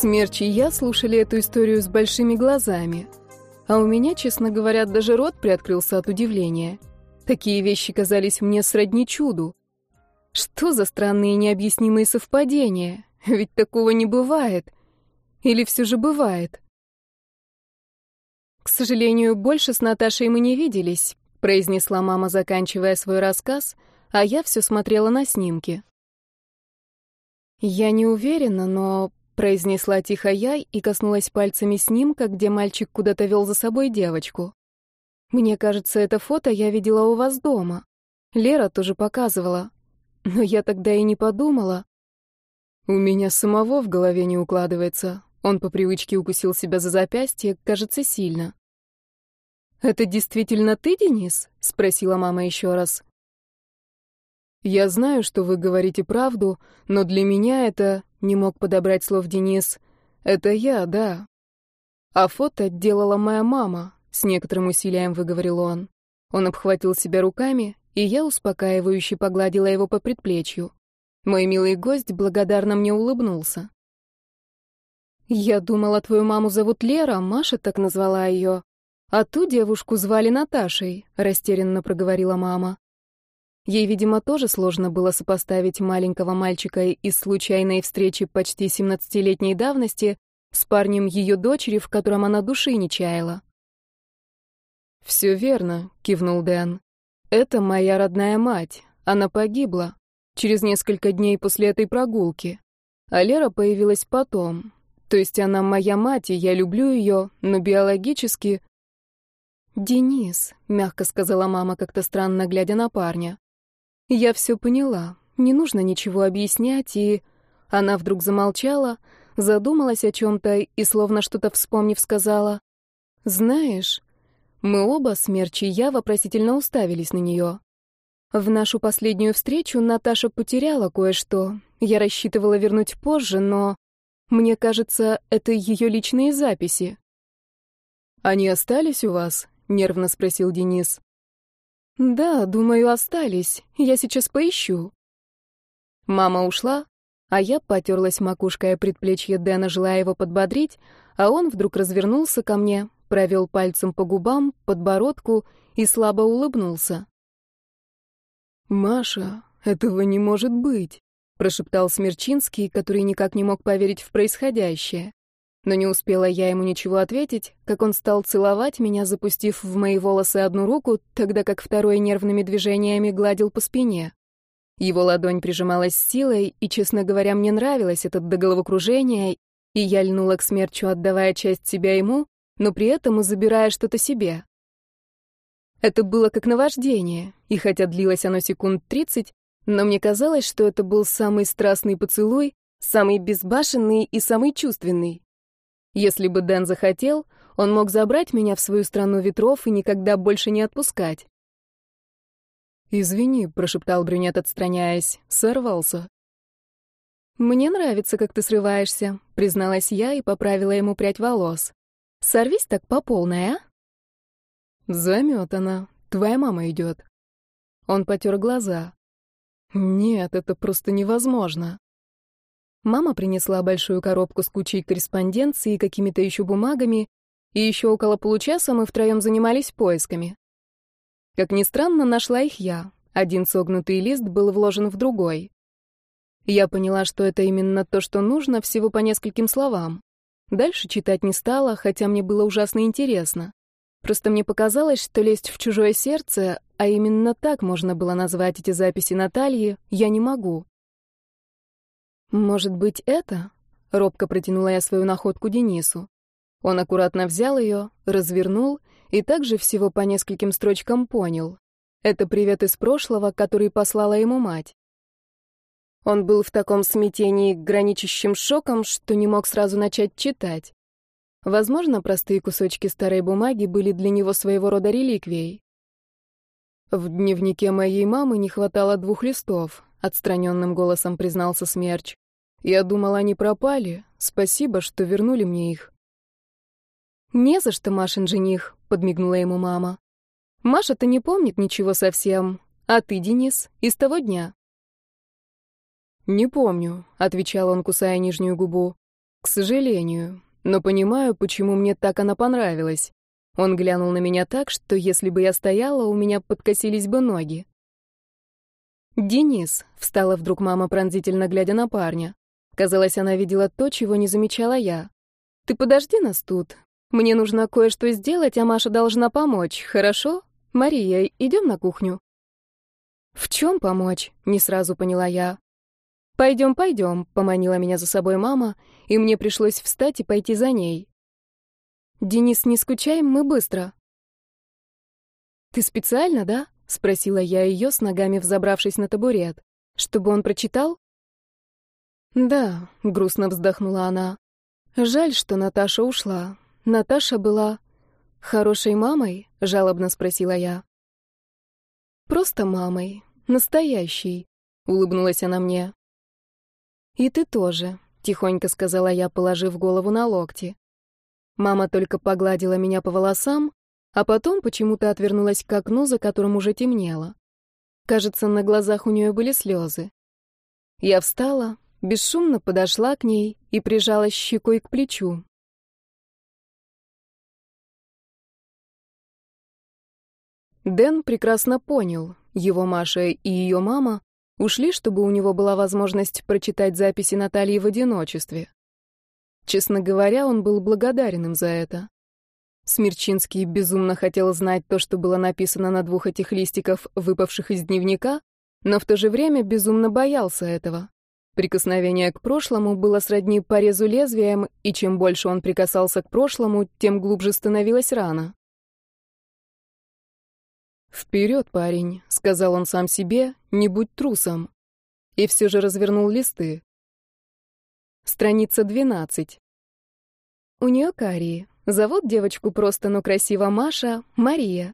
Смерч и я слушали эту историю с большими глазами. А у меня, честно говоря, даже рот приоткрылся от удивления. Такие вещи казались мне сродни чуду. Что за странные необъяснимые совпадения? Ведь такого не бывает. Или все же бывает? К сожалению, больше с Наташей мы не виделись, произнесла мама, заканчивая свой рассказ, а я все смотрела на снимки. Я не уверена, но произнесла тихо я и коснулась пальцами снимка, где мальчик куда-то вел за собой девочку. Мне кажется, это фото я видела у вас дома. Лера тоже показывала. Но я тогда и не подумала. У меня самого в голове не укладывается. Он по привычке укусил себя за запястье, кажется, сильно. «Это действительно ты, Денис?» — спросила мама еще раз. «Я знаю, что вы говорите правду, но для меня это...» — не мог подобрать слов Денис. «Это я, да». «А фото делала моя мама», — с некоторым усилием выговорил он. Он обхватил себя руками, и я успокаивающе погладила его по предплечью. Мой милый гость благодарно мне улыбнулся. «Я думала, твою маму зовут Лера, Маша так назвала ее. А ту девушку звали Наташей», — растерянно проговорила мама. Ей, видимо, тоже сложно было сопоставить маленького мальчика из случайной встречи почти 17-летней давности с парнем ее дочери, в котором она души не чаяла. «Все верно», — кивнул Дэн. «Это моя родная мать. Она погибла. Через несколько дней после этой прогулки. А Лера появилась потом. То есть она моя мать, и я люблю ее, но биологически... «Денис», — мягко сказала мама, как-то странно глядя на парня. «Я все поняла. Не нужно ничего объяснять, и...» Она вдруг замолчала, задумалась о чем-то и, словно что-то вспомнив, сказала. «Знаешь...» Мы оба, Смерч и я, вопросительно уставились на нее. В нашу последнюю встречу Наташа потеряла кое-что. Я рассчитывала вернуть позже, но... Мне кажется, это ее личные записи. «Они остались у вас?» — нервно спросил Денис. «Да, думаю, остались. Я сейчас поищу». Мама ушла, а я потерлась макушкой о предплечье Дэна, желая его подбодрить, а он вдруг развернулся ко мне, провел пальцем по губам, подбородку и слабо улыбнулся. «Маша, этого не может быть!» прошептал Смерчинский, который никак не мог поверить в происходящее. Но не успела я ему ничего ответить, как он стал целовать меня, запустив в мои волосы одну руку, тогда как второй нервными движениями гладил по спине. Его ладонь прижималась силой, и, честно говоря, мне нравилось это до головокружения, и я льнула к смерчу, отдавая часть себя ему, но при этом и забирая что-то себе. Это было как наваждение, и хотя длилось оно секунд тридцать, но мне казалось, что это был самый страстный поцелуй, самый безбашенный и самый чувственный. Если бы Дэн захотел, он мог забрать меня в свою страну ветров и никогда больше не отпускать. «Извини», — прошептал брюнет, отстраняясь, — сорвался. «Мне нравится, как ты срываешься», — призналась я и поправила ему прядь волос. «Сорвись так по полной, а?» «Заметана. Твоя мама идет». Он потер глаза. Нет, это просто невозможно. Мама принесла большую коробку с кучей корреспонденции и какими-то еще бумагами, и еще около получаса мы втроем занимались поисками. Как ни странно, нашла их я. Один согнутый лист был вложен в другой. Я поняла, что это именно то, что нужно, всего по нескольким словам. Дальше читать не стала, хотя мне было ужасно интересно. Просто мне показалось, что лезть в чужое сердце, а именно так можно было назвать эти записи Натальи, я не могу. «Может быть, это?» — робко протянула я свою находку Денису. Он аккуратно взял ее, развернул и также всего по нескольким строчкам понял. Это привет из прошлого, который послала ему мать. Он был в таком смятении, граничащим шоком, что не мог сразу начать читать. Возможно, простые кусочки старой бумаги были для него своего рода реликвией. В дневнике моей мамы не хватало двух листов, отстраненным голосом признался Смерч. Я думал, они пропали. Спасибо, что вернули мне их. Не за что, Машин жених, подмигнула ему мама. Маша-то не помнит ничего совсем. А ты, Денис, из того дня? Не помню, отвечал он, кусая нижнюю губу. К сожалению, но понимаю, почему мне так она понравилась. Он глянул на меня так, что если бы я стояла, у меня подкосились бы ноги. «Денис», — встала вдруг мама, пронзительно глядя на парня. Казалось, она видела то, чего не замечала я. «Ты подожди нас тут. Мне нужно кое-что сделать, а Маша должна помочь, хорошо? Мария, идем на кухню». «В чем помочь?» — не сразу поняла я. «Пойдем, пойдем», — поманила меня за собой мама, и мне пришлось встать и пойти за ней. «Денис, не скучай, мы быстро». «Ты специально, да?» — спросила я ее, с ногами взобравшись на табурет. «Чтобы он прочитал?» «Да», — грустно вздохнула она. «Жаль, что Наташа ушла. Наташа была хорошей мамой?» — жалобно спросила я. «Просто мамой. Настоящей», — улыбнулась она мне. «И ты тоже», — тихонько сказала я, положив голову на локти. Мама только погладила меня по волосам, а потом почему-то отвернулась к окну, за которым уже темнело. Кажется, на глазах у нее были слезы. Я встала, бесшумно подошла к ней и прижалась щекой к плечу. Дэн прекрасно понял, его Маша и ее мама ушли, чтобы у него была возможность прочитать записи Натальи в одиночестве. Честно говоря, он был благодарен им за это. Смирчинский безумно хотел знать то, что было написано на двух этих листиках, выпавших из дневника, но в то же время безумно боялся этого. Прикосновение к прошлому было сродни порезу лезвием, и чем больше он прикасался к прошлому, тем глубже становилась рана. «Вперед, парень», — сказал он сам себе, — «не будь трусом». И все же развернул листы. Страница 12. У нее карии. Зовут девочку просто, но красиво Маша, Мария.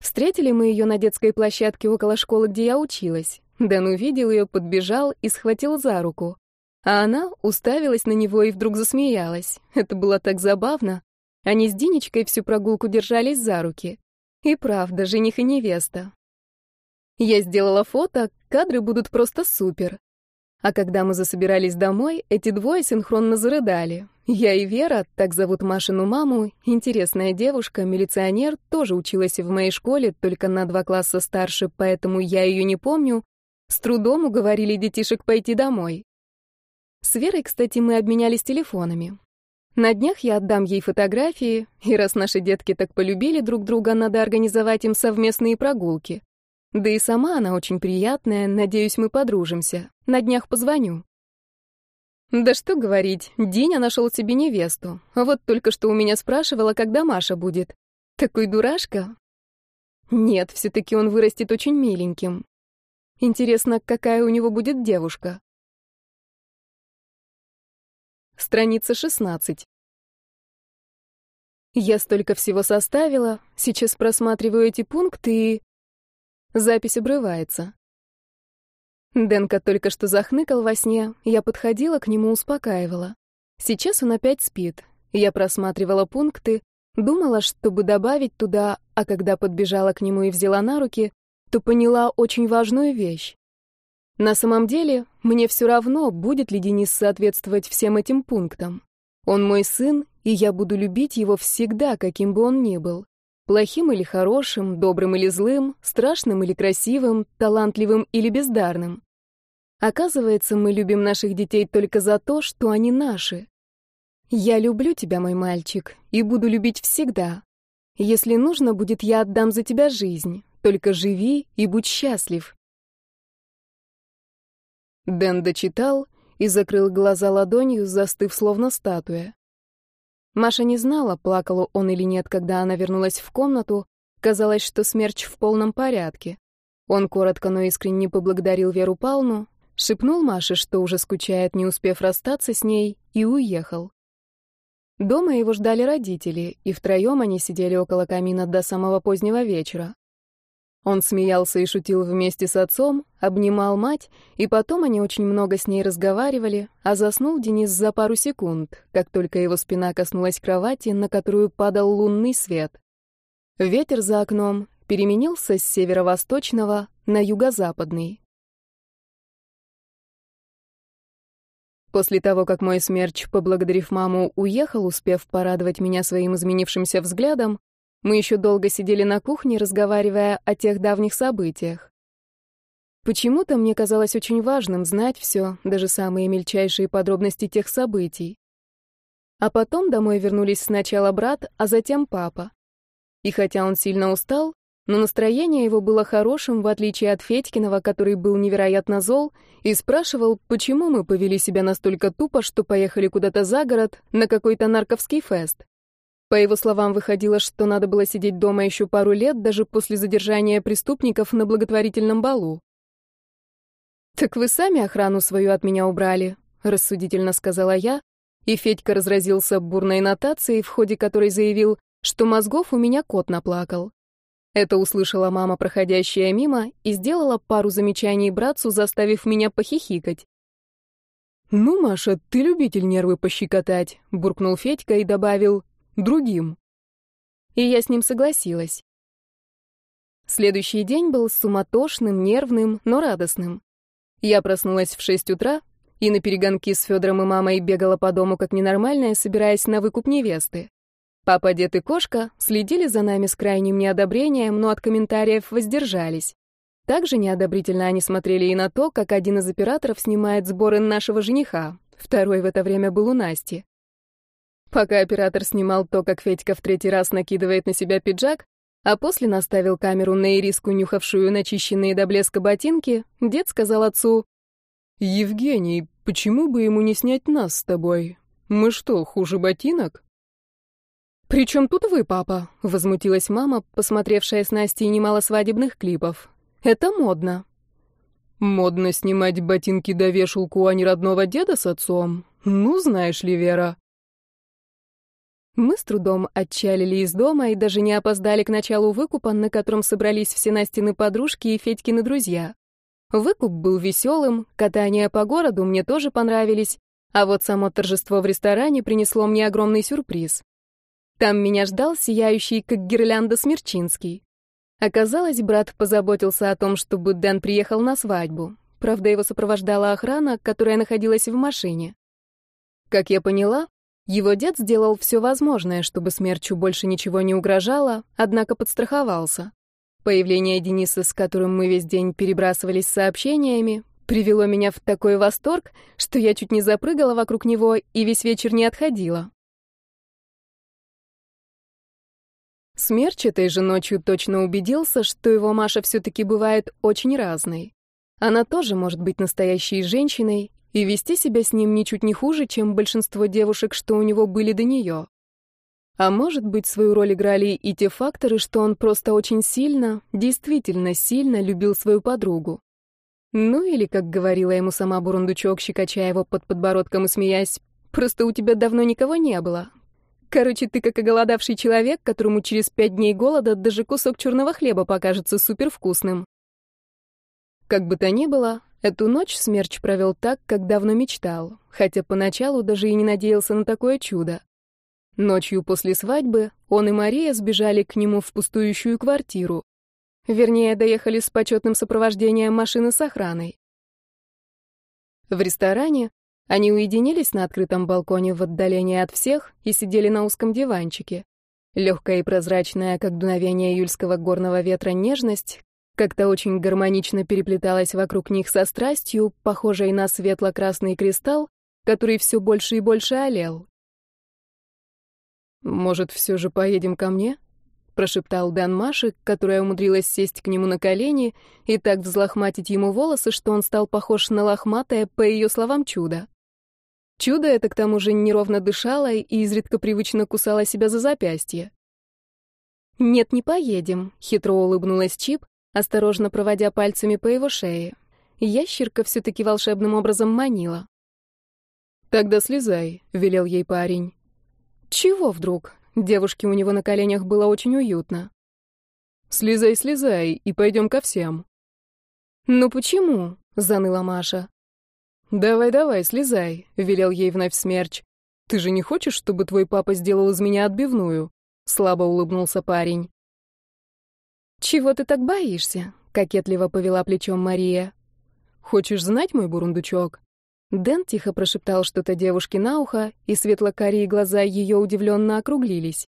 Встретили мы ее на детской площадке около школы, где я училась. Дэн увидел ее, подбежал и схватил за руку. А она уставилась на него и вдруг засмеялась. Это было так забавно. Они с Динечкой всю прогулку держались за руки. И правда, жених и невеста. Я сделала фото, кадры будут просто супер. А когда мы засобирались домой, эти двое синхронно зарыдали. Я и Вера, так зовут Машину маму, интересная девушка, милиционер, тоже училась в моей школе, только на два класса старше, поэтому я ее не помню, с трудом уговорили детишек пойти домой. С Верой, кстати, мы обменялись телефонами. На днях я отдам ей фотографии, и раз наши детки так полюбили друг друга, надо организовать им совместные прогулки. Да и сама она очень приятная, надеюсь, мы подружимся. На днях позвоню. Да что говорить, Диня нашел себе невесту. Вот только что у меня спрашивала, когда Маша будет. Такой дурашка. Нет, все-таки он вырастет очень миленьким. Интересно, какая у него будет девушка? Страница 16. Я столько всего составила, сейчас просматриваю эти пункты и... Запись обрывается. Денка только что захныкал во сне, я подходила к нему, успокаивала. Сейчас он опять спит. Я просматривала пункты, думала, чтобы добавить туда, а когда подбежала к нему и взяла на руки, то поняла очень важную вещь. На самом деле, мне все равно, будет ли Денис соответствовать всем этим пунктам. Он мой сын, и я буду любить его всегда, каким бы он ни был. Плохим или хорошим, добрым или злым, страшным или красивым, талантливым или бездарным. Оказывается, мы любим наших детей только за то, что они наши. Я люблю тебя, мой мальчик, и буду любить всегда. Если нужно будет, я отдам за тебя жизнь. Только живи и будь счастлив. Дэн дочитал и закрыл глаза ладонью, застыв словно статуя. Маша не знала, плакал он или нет, когда она вернулась в комнату. Казалось, что смерч в полном порядке. Он коротко, но искренне поблагодарил Веру Палну, шепнул Маше, что уже скучает, не успев расстаться с ней, и уехал. Дома его ждали родители, и втроем они сидели около камина до самого позднего вечера. Он смеялся и шутил вместе с отцом, обнимал мать, и потом они очень много с ней разговаривали, а заснул Денис за пару секунд, как только его спина коснулась кровати, на которую падал лунный свет. Ветер за окном переменился с северо-восточного на юго-западный. После того, как мой смерч, поблагодарив маму, уехал, успев порадовать меня своим изменившимся взглядом, мы еще долго сидели на кухне, разговаривая о тех давних событиях. Почему-то мне казалось очень важным знать все, даже самые мельчайшие подробности тех событий. А потом домой вернулись сначала брат, а затем папа. И хотя он сильно устал, но настроение его было хорошим, в отличие от Федькиного, который был невероятно зол и спрашивал, почему мы повели себя настолько тупо, что поехали куда-то за город на какой-то нарковский фест. По его словам, выходило, что надо было сидеть дома еще пару лет, даже после задержания преступников на благотворительном балу. «Так вы сами охрану свою от меня убрали», — рассудительно сказала я, и Федька разразился бурной нотацией, в ходе которой заявил, что мозгов у меня кот наплакал. Это услышала мама, проходящая мимо, и сделала пару замечаний братцу, заставив меня похихикать. «Ну, Маша, ты любитель нервы пощекотать», — буркнул Федька и добавил «другим». И я с ним согласилась. Следующий день был суматошным, нервным, но радостным. Я проснулась в шесть утра и на перегонки с Федором и мамой бегала по дому как ненормальная, собираясь на выкуп невесты. Папа, дед и кошка следили за нами с крайним неодобрением, но от комментариев воздержались. Также неодобрительно они смотрели и на то, как один из операторов снимает сборы нашего жениха. Второй в это время был у Насти. Пока оператор снимал то, как Федька в третий раз накидывает на себя пиджак, а после наставил камеру на ириску, нюхавшую начищенные до блеска ботинки, дед сказал отцу, «Евгений, почему бы ему не снять нас с тобой? Мы что, хуже ботинок?» «При чем тут вы, папа?» — возмутилась мама, посмотревшая с Настей немало свадебных клипов. «Это модно». «Модно снимать ботинки до вешалку, а не родного деда с отцом? Ну, знаешь ли, Вера». Мы с трудом отчалили из дома и даже не опоздали к началу выкупа, на котором собрались все Настины подружки и Федькины друзья. Выкуп был веселым, катания по городу мне тоже понравились, а вот само торжество в ресторане принесло мне огромный сюрприз. Там меня ждал сияющий, как гирлянда, Смерчинский. Оказалось, брат позаботился о том, чтобы Дэн приехал на свадьбу. Правда, его сопровождала охрана, которая находилась в машине. Как я поняла, его дед сделал все возможное, чтобы Смерчу больше ничего не угрожало, однако подстраховался. Появление Дениса, с которым мы весь день перебрасывались сообщениями, привело меня в такой восторг, что я чуть не запрыгала вокруг него и весь вечер не отходила. Смерч этой же ночью точно убедился, что его Маша все-таки бывает очень разной. Она тоже может быть настоящей женщиной и вести себя с ним ничуть не хуже, чем большинство девушек, что у него были до нее. А может быть, свою роль играли и те факторы, что он просто очень сильно, действительно сильно любил свою подругу. Ну или, как говорила ему сама Бурундучок, щекоча его под подбородком и смеясь, «Просто у тебя давно никого не было, Короче, ты как оголодавший человек, которому через пять дней голода даже кусок черного хлеба покажется супервкусным. Как бы то ни было, эту ночь Смерч провел так, как давно мечтал, хотя поначалу даже и не надеялся на такое чудо. Ночью после свадьбы он и Мария сбежали к нему в пустующую квартиру. Вернее, доехали с почетным сопровождением машины с охраной. В ресторане они уединились на открытом балконе в отдалении от всех и сидели на узком диванчике. Легкая и прозрачная, как дуновение июльского горного ветра, нежность как-то очень гармонично переплеталась вокруг них со страстью, похожей на светло-красный кристалл, который все больше и больше олел. «Может, все же поедем ко мне?» — прошептал Дан Маши, которая умудрилась сесть к нему на колени и так взлохматить ему волосы, что он стал похож на лохматое, по ее словам, чудо. Чудо это к тому же неровно дышало и изредка привычно кусало себя за запястье. «Нет, не поедем», — хитро улыбнулась Чип, осторожно проводя пальцами по его шее. Ящерка все-таки волшебным образом манила. «Тогда слезай», — велел ей парень. «Чего вдруг?» Девушке у него на коленях было очень уютно. «Слезай, слезай, и пойдем ко всем». «Ну почему?» — заныла Маша. «Давай, давай, слезай», — велел ей вновь смерч. «Ты же не хочешь, чтобы твой папа сделал из меня отбивную?» — слабо улыбнулся парень. «Чего ты так боишься?» — кокетливо повела плечом Мария. «Хочешь знать, мой бурундучок? Дэн тихо прошептал что-то девушке на ухо, и светло-карие глаза ее удивленно округлились.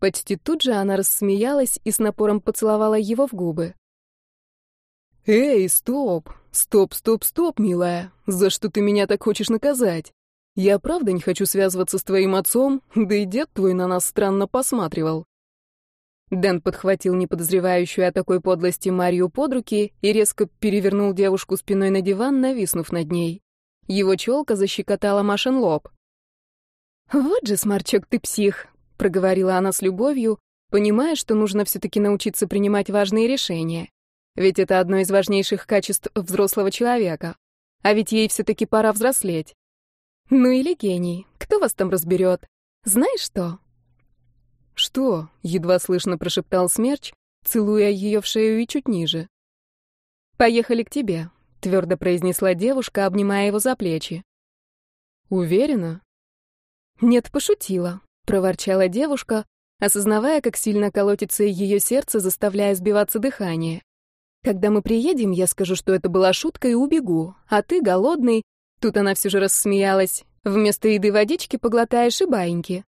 Почти тут же она рассмеялась и с напором поцеловала его в губы. «Эй, стоп! Стоп, стоп, стоп, милая! За что ты меня так хочешь наказать? Я правда не хочу связываться с твоим отцом, да и дед твой на нас странно посматривал». Дэн подхватил неподозревающую о такой подлости Марию под руки и резко перевернул девушку спиной на диван, нависнув над ней. Его челка защекотала Машин лоб. «Вот же, сморчок, ты псих», — проговорила она с любовью, понимая, что нужно все-таки научиться принимать важные решения. Ведь это одно из важнейших качеств взрослого человека. А ведь ей все-таки пора взрослеть. Ну или гений, кто вас там разберет? Знаешь что? Что? Едва слышно прошептал Смерч, целуя ее в шею и чуть ниже. Поехали к тебе твердо произнесла девушка, обнимая его за плечи. Уверена? Нет, пошутила, проворчала девушка, осознавая, как сильно колотится ее сердце, заставляя сбиваться дыхание. Когда мы приедем, я скажу, что это была шутка и убегу, а ты голодный. Тут она все же рассмеялась. Вместо еды водички поглотаешь и баиньки.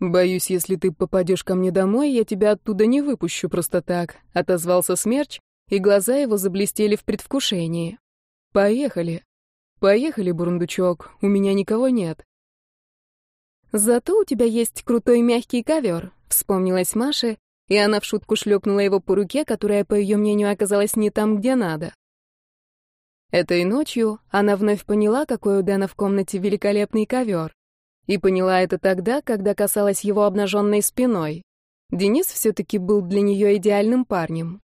Боюсь, если ты попадешь ко мне домой, я тебя оттуда не выпущу просто так, отозвался Смерч, и глаза его заблестели в предвкушении. «Поехали. Поехали, бурундучок, у меня никого нет». «Зато у тебя есть крутой мягкий ковер», — вспомнилась Маша, и она в шутку шлепнула его по руке, которая, по ее мнению, оказалась не там, где надо. Этой ночью она вновь поняла, какой у Дэна в комнате великолепный ковер. И поняла это тогда, когда касалась его обнаженной спиной. Денис все-таки был для нее идеальным парнем.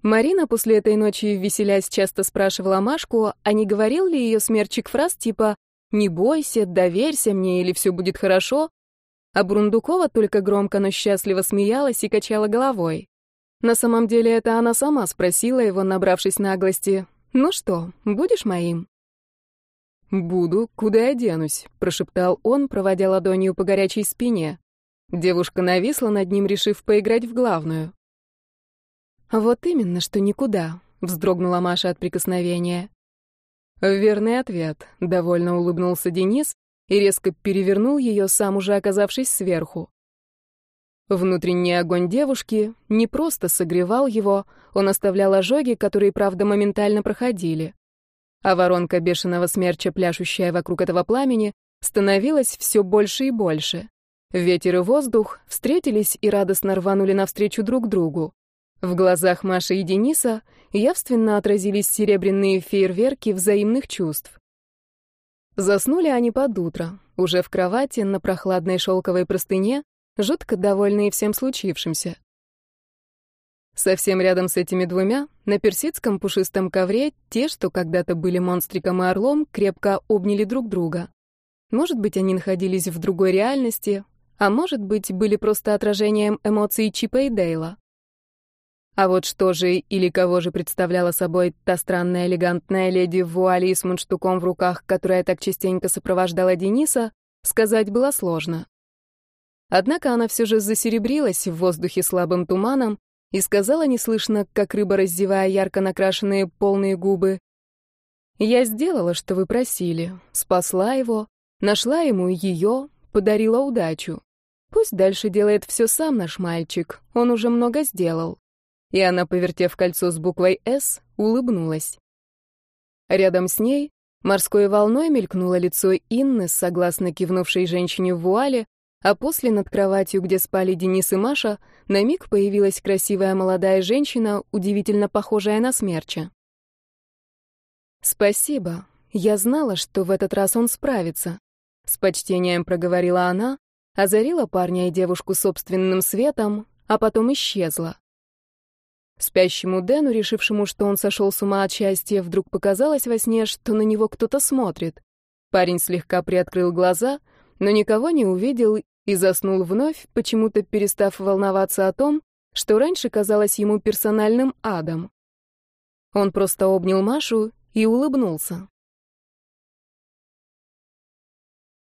Марина после этой ночи, веселясь, часто спрашивала Машку, а не говорил ли ее смерчик фраз типа «Не бойся, доверься мне, или все будет хорошо», а Брундукова только громко, но счастливо смеялась и качала головой. На самом деле это она сама спросила его, набравшись наглости. «Ну что, будешь моим?» «Буду, куда я денусь», — прошептал он, проводя ладонью по горячей спине. Девушка нависла над ним, решив поиграть в главную. «Вот именно, что никуда», — вздрогнула Маша от прикосновения. «Верный ответ», — довольно улыбнулся Денис и резко перевернул ее, сам уже оказавшись сверху. Внутренний огонь девушки не просто согревал его, он оставлял ожоги, которые, правда, моментально проходили. А воронка бешеного смерча, пляшущая вокруг этого пламени, становилась все больше и больше. Ветер и воздух встретились и радостно рванули навстречу друг другу. В глазах Маши и Дениса явственно отразились серебряные фейерверки взаимных чувств. Заснули они под утро, уже в кровати, на прохладной шелковой простыне, жутко довольные всем случившимся. Совсем рядом с этими двумя, на персидском пушистом ковре, те, что когда-то были монстриком и орлом, крепко обняли друг друга. Может быть, они находились в другой реальности, а может быть, были просто отражением эмоций Чипа и Дейла. А вот что же или кого же представляла собой та странная элегантная леди в вуале и с мундштуком в руках, которая так частенько сопровождала Дениса, сказать было сложно. Однако она все же засеребрилась в воздухе слабым туманом и сказала неслышно, как рыба раздевая ярко накрашенные полные губы. «Я сделала, что вы просили, спасла его, нашла ему ее, подарила удачу. Пусть дальше делает все сам наш мальчик, он уже много сделал и она, повертев кольцо с буквой «С», улыбнулась. Рядом с ней морской волной мелькнуло лицо Инны, согласно кивнувшей женщине в вуале, а после над кроватью, где спали Денис и Маша, на миг появилась красивая молодая женщина, удивительно похожая на смерча. «Спасибо. Я знала, что в этот раз он справится», — с почтением проговорила она, озарила парня и девушку собственным светом, а потом исчезла. Спящему Дэну, решившему, что он сошел с ума от счастья, вдруг показалось во сне, что на него кто-то смотрит. Парень слегка приоткрыл глаза, но никого не увидел и заснул вновь, почему-то перестав волноваться о том, что раньше казалось ему персональным адом. Он просто обнял Машу и улыбнулся.